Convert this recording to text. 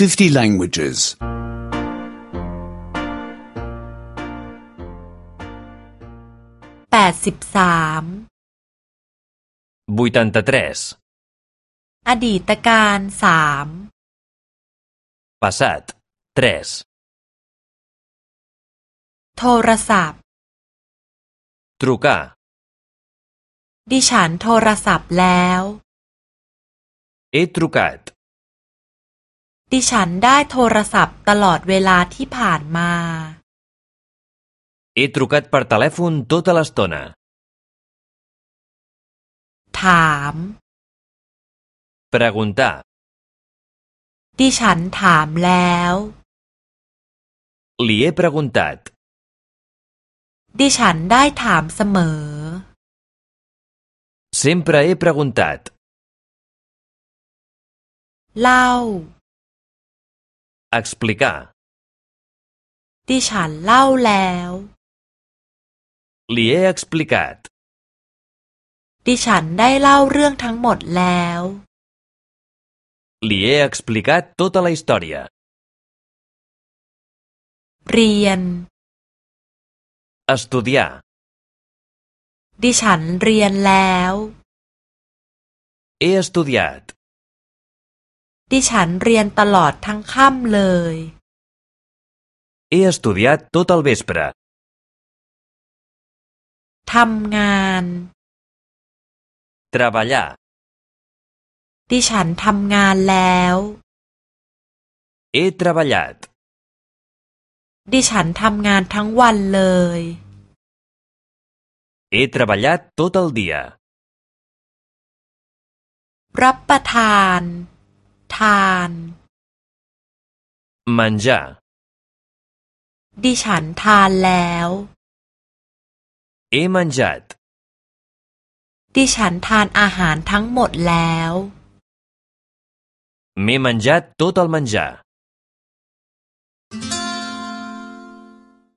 50 languages. แปดสิบสาม83อดีตการสาม passat 3โทรศัพท์ trucar ดิฉันโทรศัพท์แล้ว he trucat ดิฉันได้โทรศัพท์ตลอดเวลาที่ผ่านมา he trucat per telèfon tota l'estona ถาม preguntar ดิฉันถามแล้ว li he preguntat ดิฉันได้ถามเสมอ sempre he preguntat เล่า explicar ดิฉันเล่าแล้ว li he explicat ดิฉันได้เล่าเรื่องทั้งหมดแล้ว li he explicat tota la història เรียน estudiar ดิฉันเรียนแล้ว he estudiat ดิฉันเรียนตลอดทั้งค่ำเลย he estudiat tot el vespre ทำงาน treballar ดิฉันทำงานแล้ว he treballat ดิฉันทำงานทั้งวันเลย he treballat tot el dia รับประทานทาน menjar ดิฉันทานแล้ว he menjat ดิฉันทานอาหารทั้งหมดแล้ว m'he menjat tot el menjar